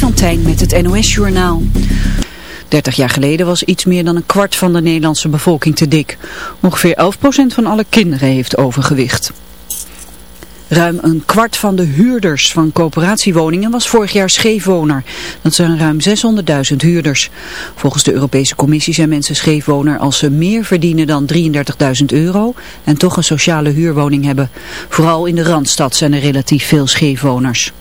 Van Tijn met het NOS-journaal. 30 jaar geleden was iets meer dan een kwart van de Nederlandse bevolking te dik. Ongeveer 11% van alle kinderen heeft overgewicht. Ruim een kwart van de huurders van coöperatiewoningen was vorig jaar scheefwoner. Dat zijn ruim 600.000 huurders. Volgens de Europese Commissie zijn mensen scheefwoner als ze meer verdienen dan 33.000 euro en toch een sociale huurwoning hebben. Vooral in de Randstad zijn er relatief veel scheefwoners.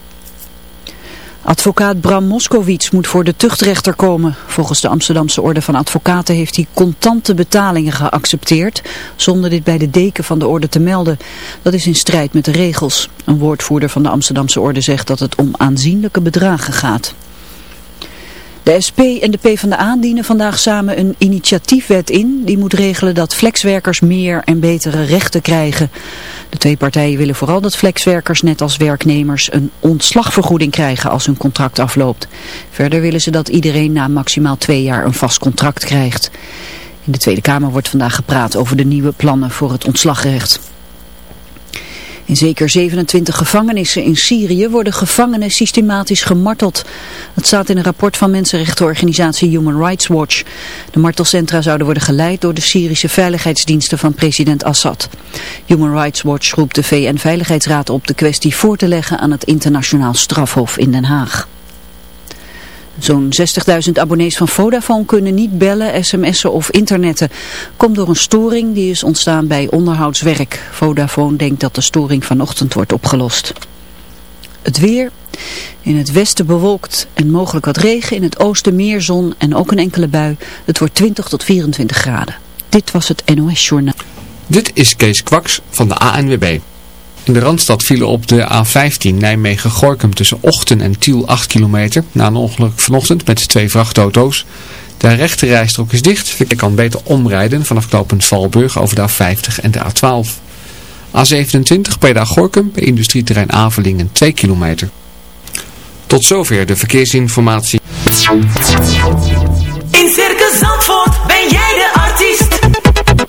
Advocaat Bram Moskowitz moet voor de tuchtrechter komen. Volgens de Amsterdamse Orde van Advocaten heeft hij contante betalingen geaccepteerd, zonder dit bij de deken van de orde te melden. Dat is in strijd met de regels. Een woordvoerder van de Amsterdamse Orde zegt dat het om aanzienlijke bedragen gaat. De SP en de PvdA dienen vandaag samen een initiatiefwet in. Die moet regelen dat flexwerkers meer en betere rechten krijgen. De twee partijen willen vooral dat flexwerkers net als werknemers een ontslagvergoeding krijgen als hun contract afloopt. Verder willen ze dat iedereen na maximaal twee jaar een vast contract krijgt. In de Tweede Kamer wordt vandaag gepraat over de nieuwe plannen voor het ontslagrecht. In zeker 27 gevangenissen in Syrië worden gevangenen systematisch gemarteld. Dat staat in een rapport van mensenrechtenorganisatie Human Rights Watch. De martelcentra zouden worden geleid door de Syrische veiligheidsdiensten van president Assad. Human Rights Watch roept de VN-veiligheidsraad op de kwestie voor te leggen aan het internationaal strafhof in Den Haag. Zo'n 60.000 abonnees van Vodafone kunnen niet bellen, sms'en of internetten. Komt door een storing die is ontstaan bij onderhoudswerk. Vodafone denkt dat de storing vanochtend wordt opgelost. Het weer. In het westen bewolkt en mogelijk wat regen. In het oosten meer zon en ook een enkele bui. Het wordt 20 tot 24 graden. Dit was het NOS Journaal. Dit is Kees Kwaks van de ANWB. In de Randstad vielen op de A15 Nijmegen-Gorkum tussen Ochten en Tiel 8 kilometer. Na een ongeluk vanochtend met twee vrachtauto's. De rechte rijstrook is dicht. Verkeer kan beter omrijden vanaf knooppunt Valburg over de A50 en de A12. A27 bij Gorkum bij industrieterrein Avelingen 2 kilometer. Tot zover de verkeersinformatie. In Circus Zandvoort ben jij de artiest.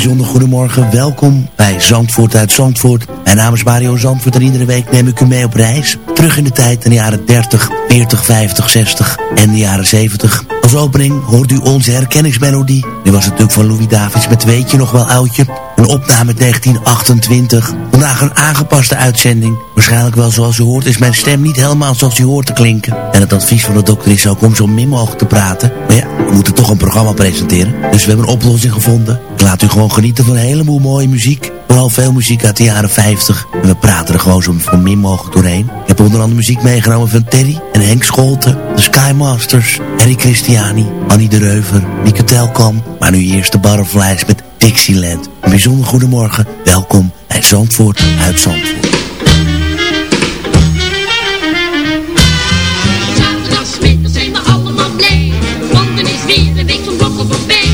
Bijzonder goedemorgen, welkom bij Zandvoort uit Zandvoort. Mijn naam is Mario Zandvoort en iedere week neem ik u mee op reis. Terug in de tijd in de jaren 30, 40, 50, 60 en de jaren 70. Als opening hoort u onze herkenningsmelodie. Die was natuurlijk van Louis Davids met Weet je nog wel oudje. Een opname 1928. Vandaag een aangepaste uitzending. Waarschijnlijk wel zoals u hoort is mijn stem niet helemaal zoals u hoort te klinken. En het advies van de dokter is ook om zo min mogelijk te praten. Maar ja, we moeten toch een programma presenteren. Dus we hebben een oplossing gevonden. Ik laat u gewoon genieten van een heleboel mooie muziek. Vooral veel muziek uit de jaren 50. En we praten er gewoon zo min mogelijk doorheen. Ik heb onder andere muziek meegenomen van Terry en Henk Scholten. De Skymasters, Harry Annie de Reuver, Mieke Telkamp. Maar nu eerst de Butterflies met Dixieland. Een bijzonder goedemorgen. Welkom bij Zandvoort uit Zandvoort. Zaterdagmiddag zijn we allemaal blij, want er is weer een week van blokken voorbij.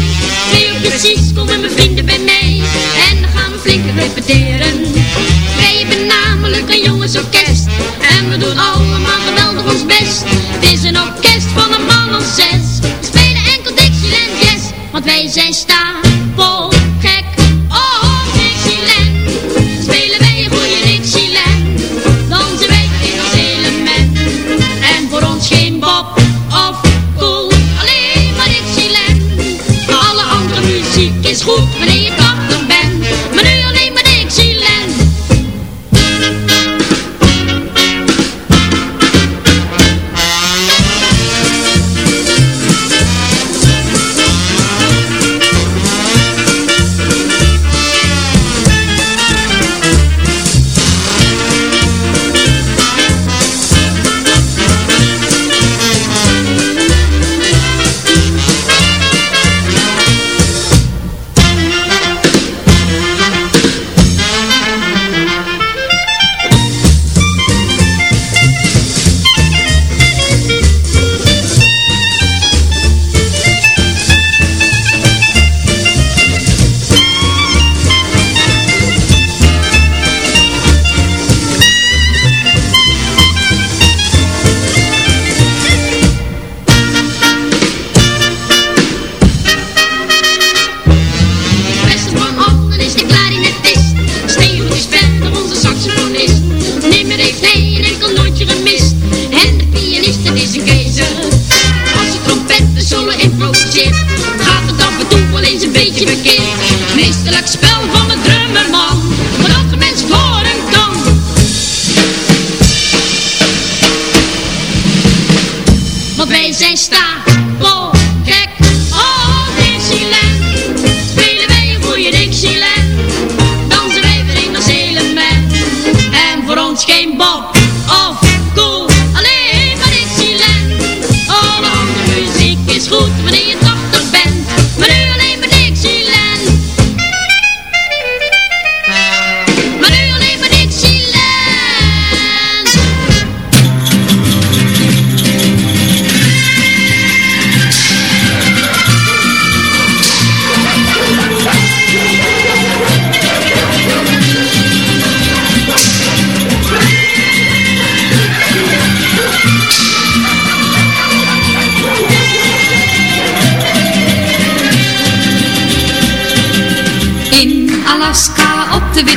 Twee uur precies komen mijn vrienden bij mij, en dan gaan we flink repeteren. Wij hebben namelijk een jongensorkest, en we doen allemaal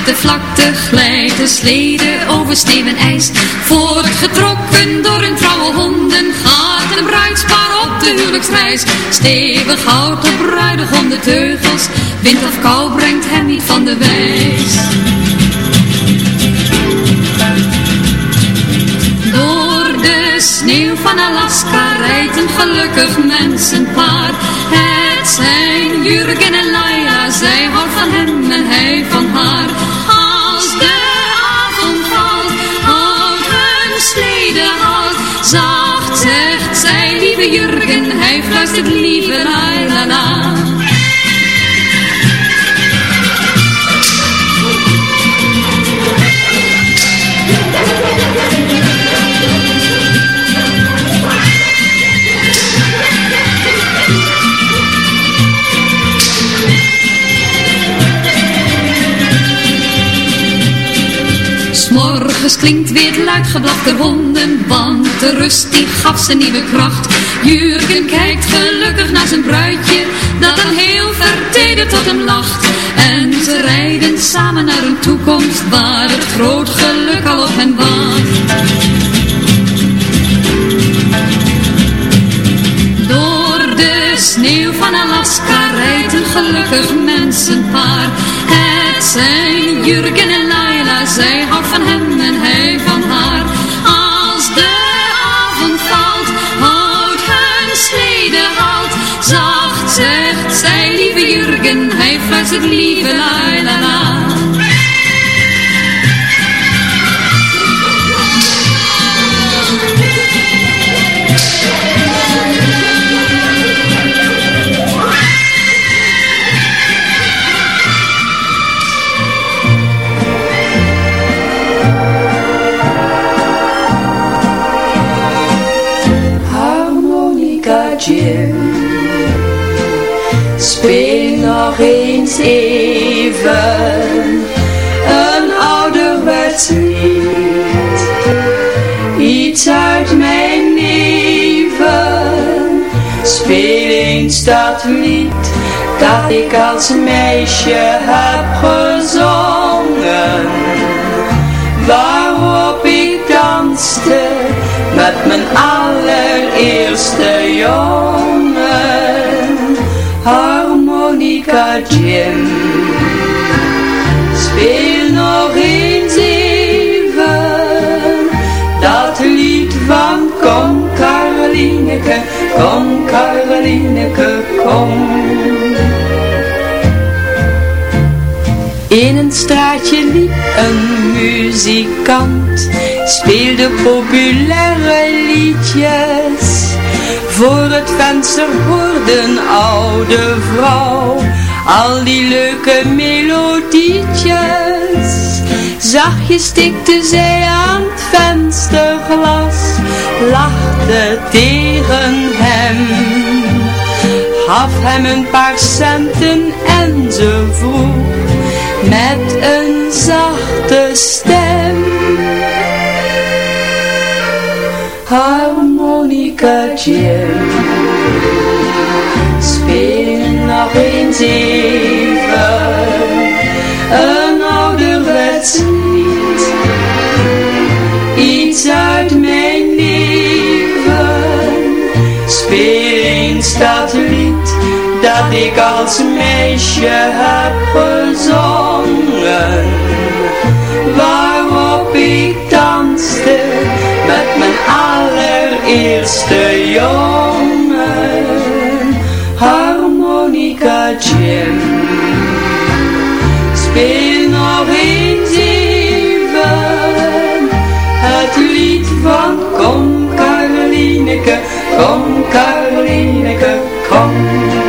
de vlakte glijden sleden over sneeuw en ijs. Voortgetrokken door hun trouwe honden gaat een bruidspaar op de huwelijksreis. Stevig houdt op bruidegom de teugels, wind of kou brengt hem niet van de wijs. Door de sneeuw van Alaska rijdt een gelukkig mensenpaar. Het zijn Jurgen en Laila, zij houdt van hem en hij S'morgens klinkt weer het luid geblaf der honden, de rust die gaf ze nieuwe kracht. Jurgen kijkt gelukkig naar zijn bruidje, dat dan heel vertederd tot hem lacht. En ze rijden samen naar een toekomst, waar het groot geluk al op hen wacht. Door de sneeuw van Alaska rijdt een gelukkig mensenpaar. Het zijn Jurgen en Laila, zij houdt van hem hij fluistert lieve Laila. Eens even. Een ouderwets lied Iets uit mijn leven. Speel eens dat lied Dat ik als meisje heb gezongen. Waarop ik danste met mijn allereerste jongen, Jim. Speel nog eens even dat lied van Kom Karolineke, kom Karolineke, kom. In een straatje liep een muzikant, speelde populaire liedjes. Voor het venster hoorde een oude vrouw al die leuke melodietjes. Zachtjes tikte zij aan het vensterglas, lachte tegen hem. Gaf hem een paar centen en ze vroeg met een zachte stem. Jim, speel nog eens even een ouderwets lied. Iets uit mijn leven, speel eens dat lied dat ik als meisje heb gezongen. Waarop ik danste met mijn allereerste jongen. Harmonica. Speel nog eens even het lied van Kom Carolineke, kom Carolineke, kom.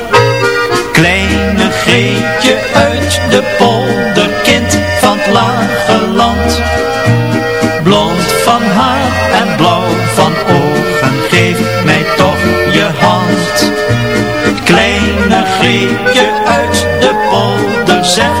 Greetje uit de polder, kind van het lage land. Blond van haar en blauw van ogen, geef mij toch je hand. Kleine Greetje uit de polder, zeg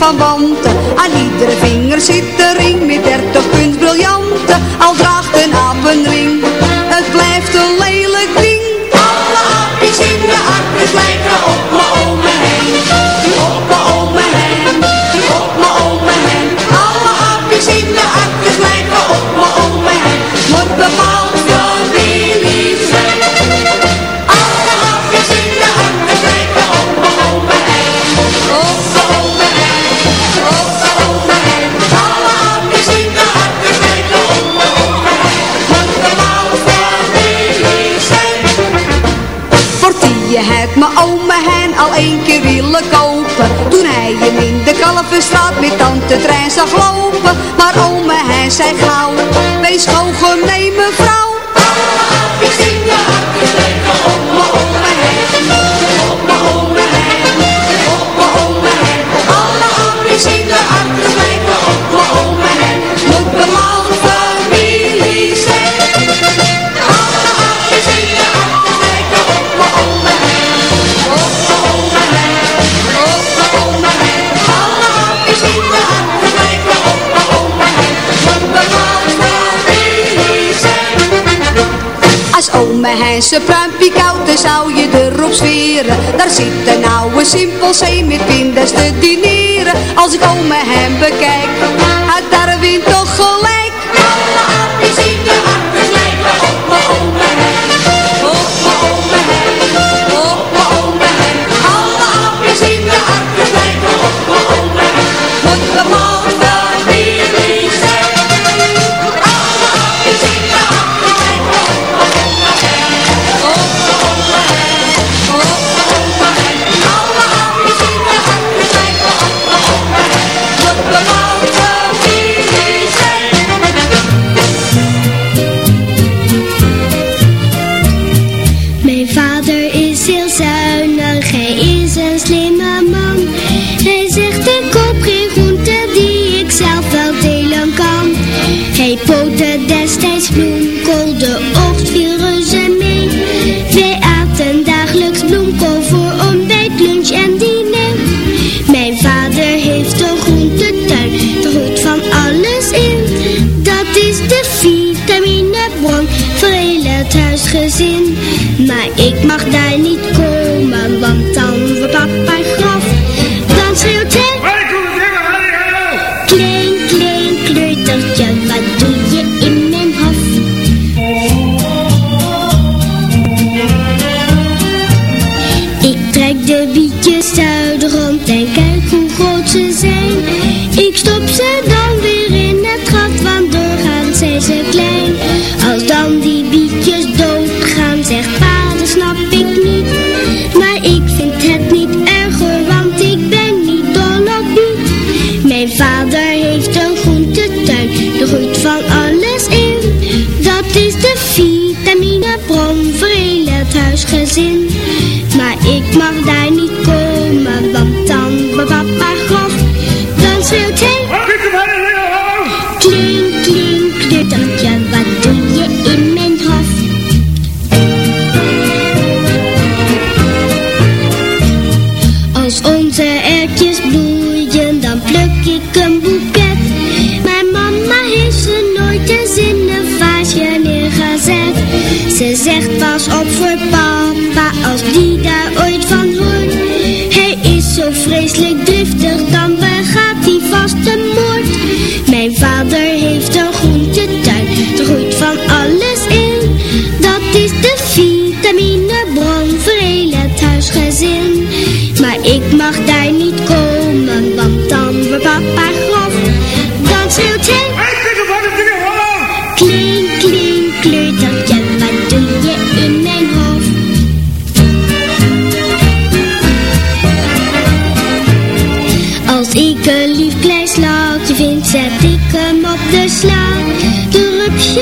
van wanten frisse pruimpie koud, zou je erop sferen. Daar zit nou een oude simpel met vrienden te dineren. Als ik ome hem bekijk,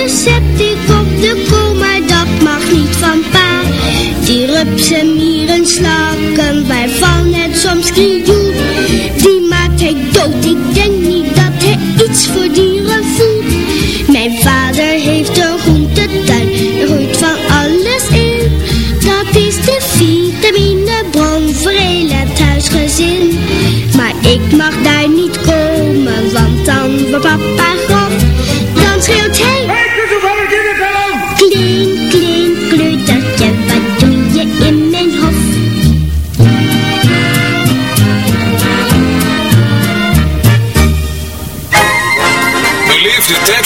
accepted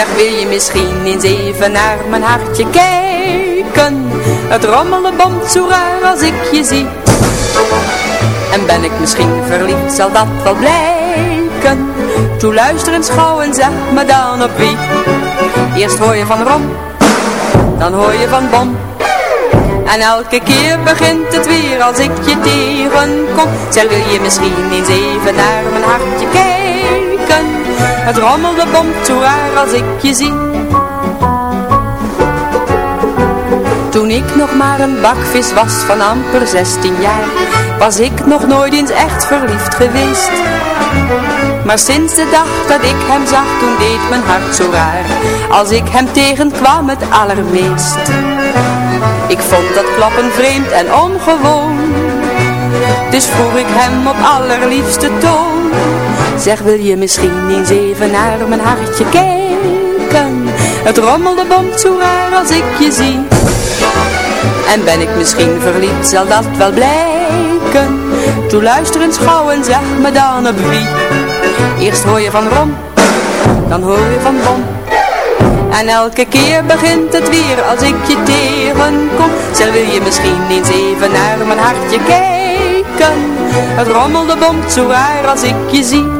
Zeg, wil je misschien eens even naar mijn hartje kijken? Het rommelen bomt zo raar als ik je zie. En ben ik misschien verliefd, zal dat wel blijken. Toe luister eens gauw en zeg me dan op wie. Eerst hoor je van Rom, dan hoor je van Bom. En elke keer begint het weer als ik je tegenkom. Zeg, wil je misschien eens even naar mijn hartje kijken? Het rommelde bomt zo raar als ik je zie. Toen ik nog maar een bakvis was van amper 16 jaar, was ik nog nooit eens echt verliefd geweest. Maar sinds de dag dat ik hem zag, toen deed mijn hart zo raar, als ik hem tegenkwam het allermeest. Ik vond dat klappen vreemd en ongewoon, dus vroeg ik hem op allerliefste toon. Zeg, wil je misschien eens even naar mijn hartje kijken? Het rommelde bomt zo raar als ik je zie. En ben ik misschien verliefd, zal dat wel blijken. Toe luister eens gauw en zeg me dan op wie. Eerst hoor je van Rom, dan hoor je van Bom. En elke keer begint het weer als ik je tegenkom. Zeg, wil je misschien eens even naar mijn hartje kijken? Het rommelde bomt zo raar als ik je zie.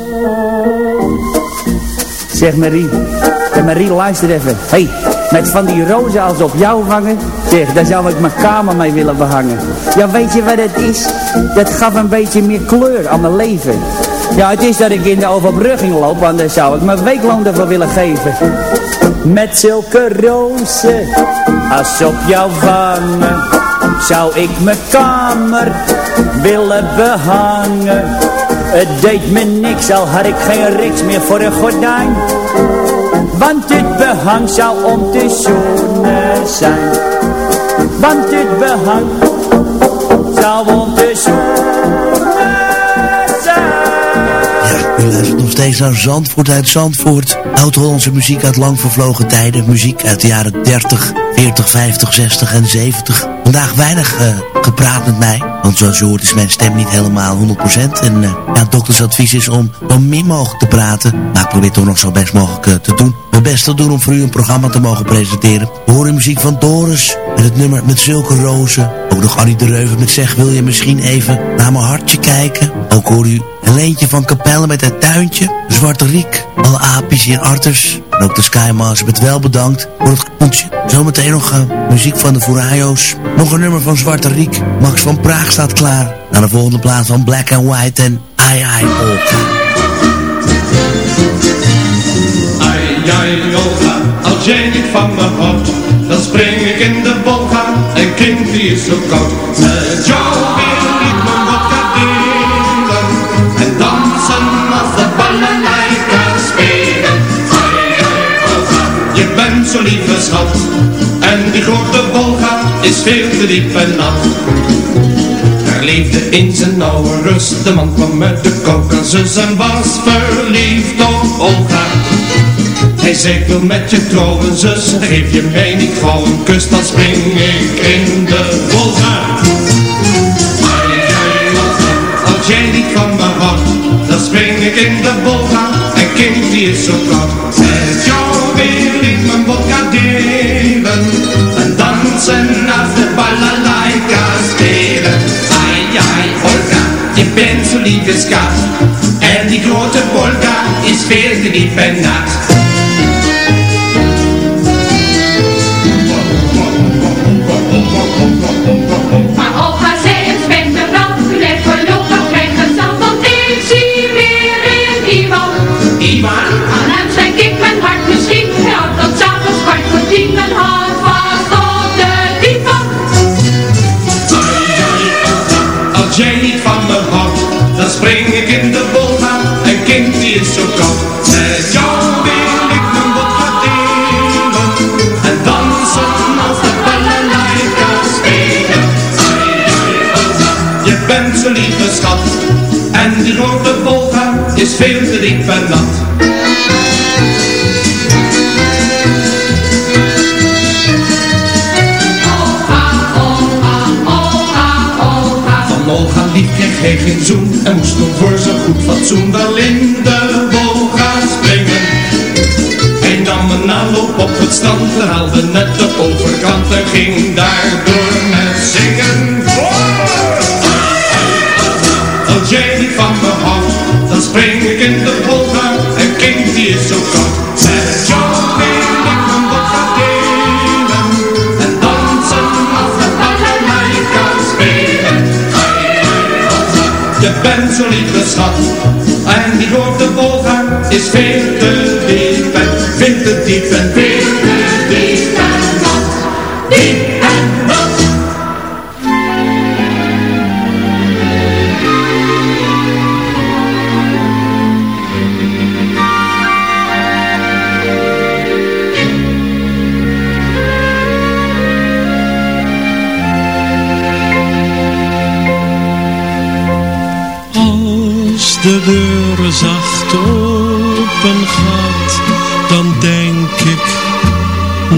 Zeg Marie, zeg Marie luister even. hey, met van die rozen als op jou vangen, zeg, daar zou ik mijn kamer mee willen behangen. Ja, weet je wat het is? Dat gaf een beetje meer kleur aan mijn leven. Ja, het is dat ik in de overbrugging loop, anders zou ik mijn weekloon ervoor willen geven. Met zulke rozen als op jou vangen, zou ik mijn kamer willen behangen. Het deed me niks, al had ik geen riks meer voor een gordijn. Want dit behang zou om te zoenen zijn. Want dit behang zou om te zoenen U steeds naar Zandvoort uit Zandvoort. Oud-Hollandse muziek uit lang vervlogen tijden. Muziek uit de jaren 30, 40, 50, 60 en 70. Vandaag weinig uh, gepraat met mij. Want zoals je hoort is mijn stem niet helemaal 100%. En uh, ja, doktersadvies is om zo min mogelijk te praten. Maar ik probeer toch nog zo best mogelijk uh, te doen. Mijn best te doen om voor u een programma te mogen presenteren. We horen muziek van Doris. Met het nummer Met Zulke Rozen. Ook nog Annie de Reuven met Zeg wil je misschien even naar mijn hartje kijken. Ook hoor u een leentje van Capelle met het tuintje. Zwarte Riek. Alle apies hier Arters. En ook de Skymaster met wel bedankt voor het kontje. Zometeen nog uh, muziek van de Furayo's. Nog een nummer van Zwarte Riek. Max van Praag staat klaar. Naar de volgende plaats van Black and White en Ai Ai Olga. Ai Ai Olga, als jij niet van me houdt, dan spring ik in de Volga. En kind die is zo koud. Met jou wil ik mijn vodka delen. En dansen als de balalaika spelen. Je bent zo lieve schat. En die grote Volga is veel te diep en nat. Er leefde in zijn oude rust, de man kwam uit de Caucasus en was verliefd op Olga. Ik wil met je trouwen zus, geef je mij niet gauw een kus, dan spring ik in de Volga. Als jij niet van me houdt, dan spring ik in de Volga. En kind die is zo koud, met jou wil ik mijn vodka delen. En dansen als de balalaika spelen. Ai, ai, Olga, je bent zo lieve schat. En die grote polka is veel te diep en nat. In de Volga. En kind die is zo koud. Met jou wil ik mijn vodka delen. En dansen als de balalaika spelen. Ai, Olga, je bent zo lieve schat. En die grote Volga is veel te diep en nat. Lief kreeg geen zoen En moest toen voor zijn goed fatsoen. Wel in de Volga springen. Hij nam een aanloop op het strand. Haalde net de overkant. En ging daardoor met zingen. Voor Als jij van schat En die grote Volga is veel te diep en veel te diep en veel te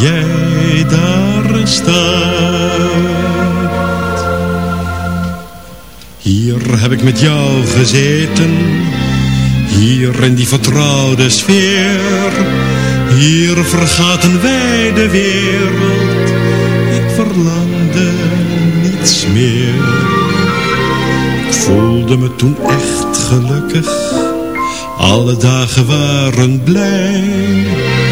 jij daar staat. Hier heb ik met jou gezeten, hier in die vertrouwde sfeer. Hier vergaten wij de wereld, ik verlangde niets meer. Ik voelde me toen echt gelukkig, alle dagen waren blij.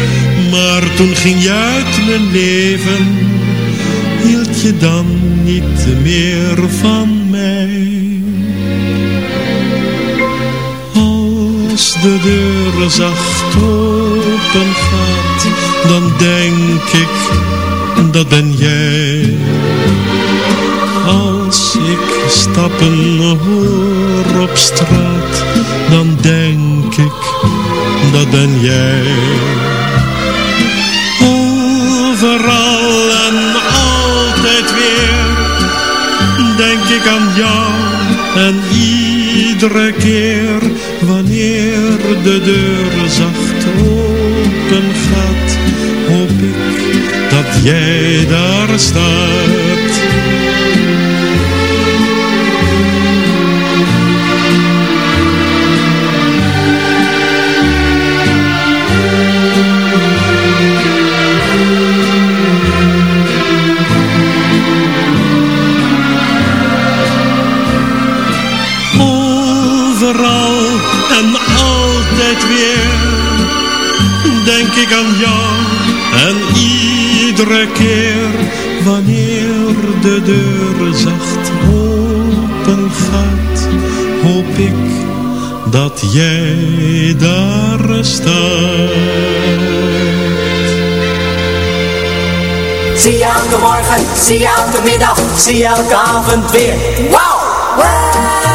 Maar toen ging je uit mijn leven, hield je dan niet meer van mij. Als de deur zacht open gaat, dan denk ik, dat ben jij. Als ik stappen hoor op straat, dan denk ik, dat ben jij. Denk aan jou en iedere keer wanneer de deur zacht open gaat, hoop ik dat jij daar staat. Denk ik aan jou en iedere keer wanneer de deur zacht open gaat, hoop ik dat jij daar staat. Zie je elke morgen, zie je elke middag, zie je elke avond weer. Wauw! Zie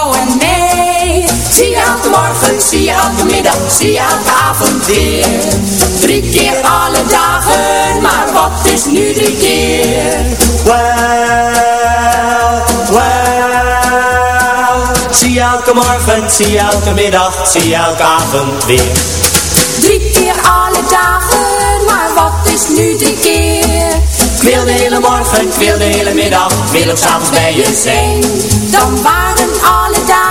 Morgen, zie je elke middag, zie je elke avond weer. Drie keer alle dagen, maar wat is nu drie keer? Well, well. Zie je elke morgen, zie je elke middag, zie je elke avond weer. Drie keer alle dagen, maar wat is nu drie keer? Ik wil de hele morgen, ik wil de hele middag, ik wil ook s'avonds bij je zijn. Dan waren alle dagen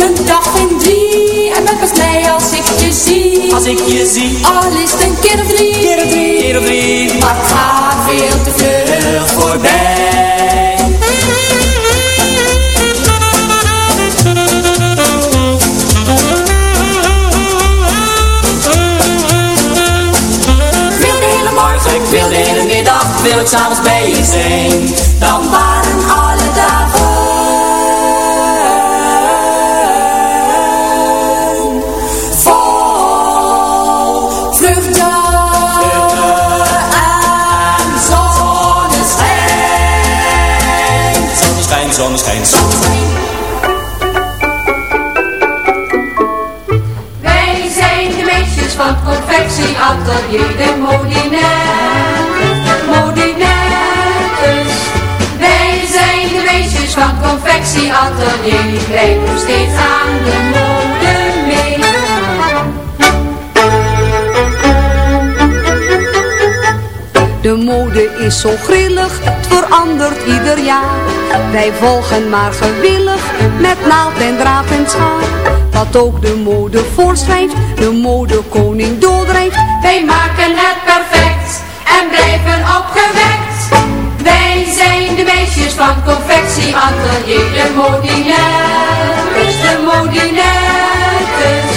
Zie. Als ik je zie. Al is het een keer zo grillig, het verandert ieder jaar. Wij volgen maar gewillig met naald en draad en schaar. Wat ook de mode voorschrijft, de modekoning doordrijft. Wij maken het perfect en blijven opgewekt. Wij zijn de meisjes van confectie atelier, de modinettes, de modinettes.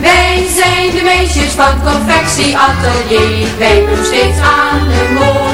Wij zijn de meisjes van confectie atelier, wij doen steeds aan de mode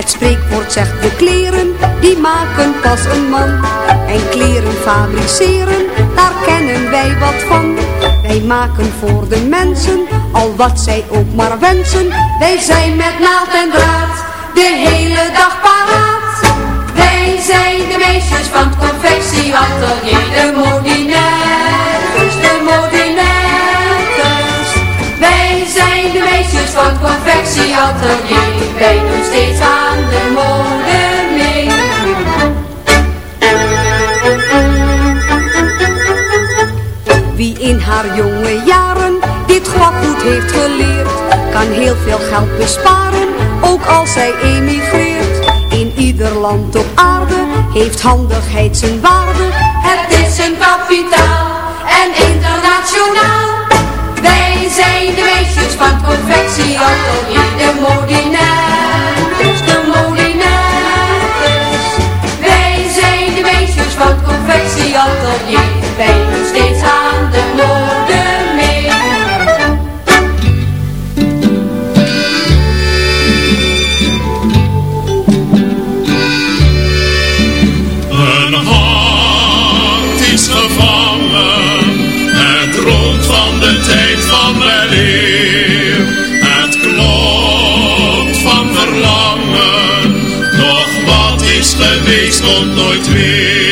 Het spreekwoord zegt de kleren, die maken pas een man. En kleren fabriceren, daar kennen wij wat van. Wij maken voor de mensen, al wat zij ook maar wensen. Wij zijn met naald en draad, de hele dag paraat. Wij zijn de meisjes van het confectieatelier, de de modinettes. Wij zijn de meisjes van het confectieatelier, wij doen steeds aan de mode mee. Wie in haar jonge jaren dit goed heeft geleerd, kan heel veel geld besparen, ook als zij emigreert. In ieder land op aarde heeft handigheid zijn waarde. Het is een kapitaal en internationaal. Wij zijn de meisjes van het confectieatelier, de modinettes, de modinettes. Wij zijn de meisjes van het confectieatelier, wij doen steeds aan de mode geweest komt nooit weer.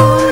Oh.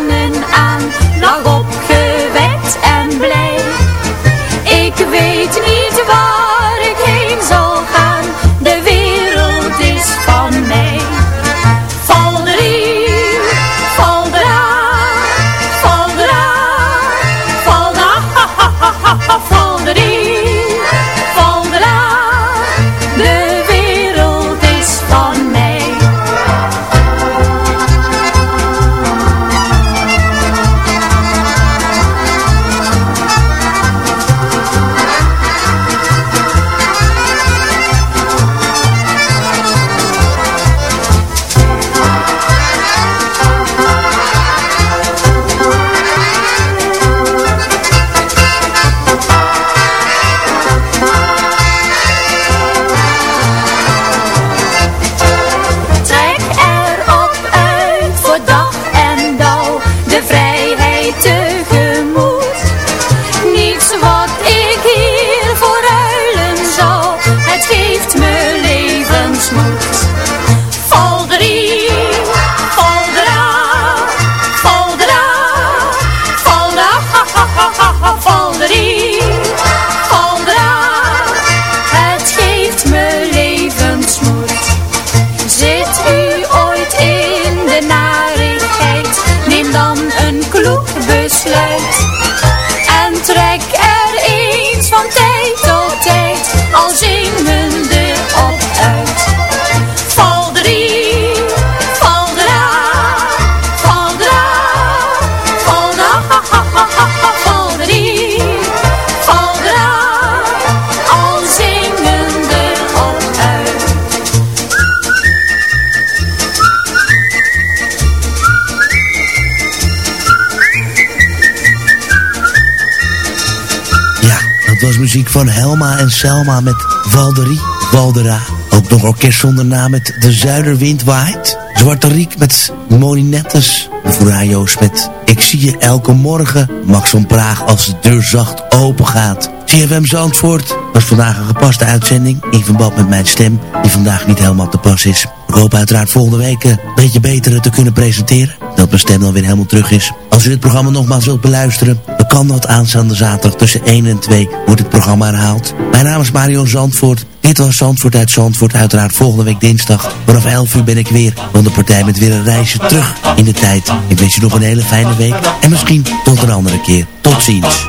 Muziek van Helma en Selma met Valderie, Valdera. Ook nog orkest zonder naam met De Zuiderwind waait. Zwarte Riek met Molinettes. De met Ik zie je elke morgen. Max van Praag als de deur zacht open gaat. CFM Zandvoort was vandaag een gepaste uitzending. In verband met mijn stem, die vandaag niet helemaal te pas is. Ik hoop uiteraard volgende week een beetje beter te kunnen presenteren. Dat mijn stem dan weer helemaal terug is. Als u dit programma nogmaals wilt beluisteren, kan dat aanstaande zaterdag tussen 1 en 2 wordt het programma herhaald. Mijn naam is Mario Zandvoort. Dit was Zandvoort uit Zandvoort. Uiteraard volgende week dinsdag. Vanaf 11 uur ben ik weer van de partij met weer een reisje terug in de tijd. Ik wens je nog een hele fijne week. En misschien tot een andere keer. Tot ziens.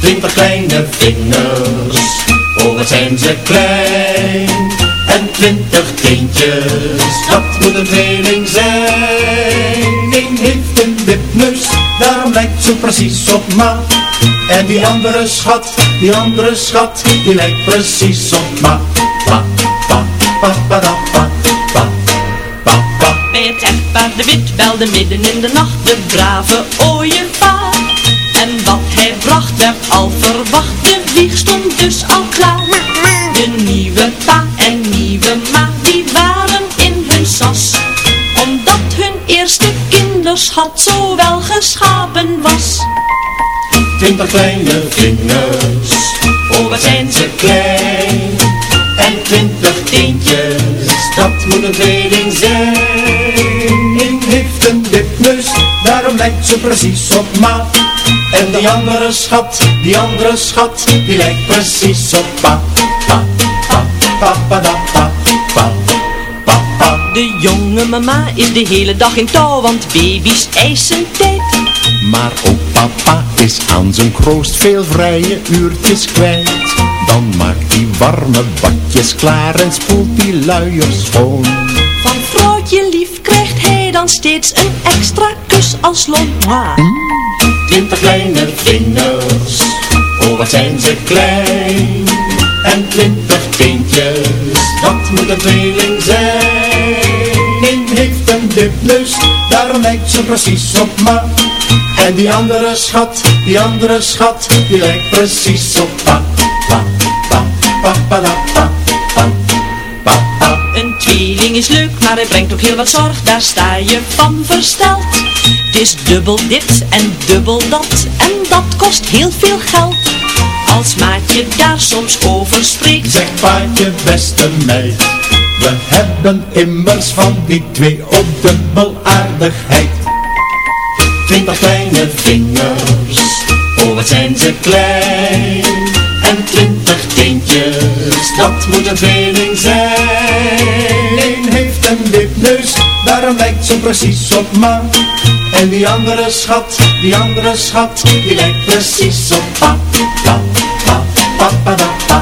Twintig kleine vingers, oh wat zijn ze klein. En twintig kindjes, dat moet een tweeling zijn. Eén heeft een wipneus, daarom lijkt ze precies op ma. En die andere schat, die andere schat, die lijkt precies op ma. Pa, pa, pa, pa, da, pa, pa, pa, pa. Bij het echtpaar de wit belde midden in de nacht de brave ooievaar. En wat hij bracht werd al verwacht, kinderschat zo wel geschapen was. Twintig kleine vingers, oh wat zijn ze klein. En twintig teentjes, dat moet een tweeling zijn. Eén heeft een wipneus, daarom lijkt ze precies op ma. En die andere schat, die andere schat, die lijkt precies op pa. Pa, pa, pa, pa, pa. De jonge mama is de hele dag in touw, want baby's eisen tijd. Maar ook papa is aan zijn kroost veel vrije uurtjes kwijt. Dan maakt hij warme badjes klaar en spoelt die luiers schoon. Van vrouwtje lief krijgt hij dan steeds een extra kus als lont. Twintig kleine vingers, oh wat zijn ze klein. En twintig teentjes, dat moet een tweeling zijn. Eén heeft een wipneus, daarom lijkt ze precies op ma. En die andere schat, die andere schat, die lijkt precies op pa. Pa, pa, pa, pa, pa, pa, pa, pa. Een tweeling is leuk, maar hij brengt ook heel wat zorg, daar sta je van versteld. Het is dubbel dit en dubbel dat, en dat kost heel veel geld. Als maatje daar soms over spreekt, Zeg paatje beste meid, we hebben immers van die twee ook dubbel aardigheid. Twintig kleine vingers, oh wat zijn ze klein. En twintig teentjes, dat moet een tweeling zijn. Eén heeft een wipneus, daarom lijkt ze precies op ma. En die andere schat, die andere schat, die lijkt precies op pa. Pa, pa, pa, pa, pa, pa,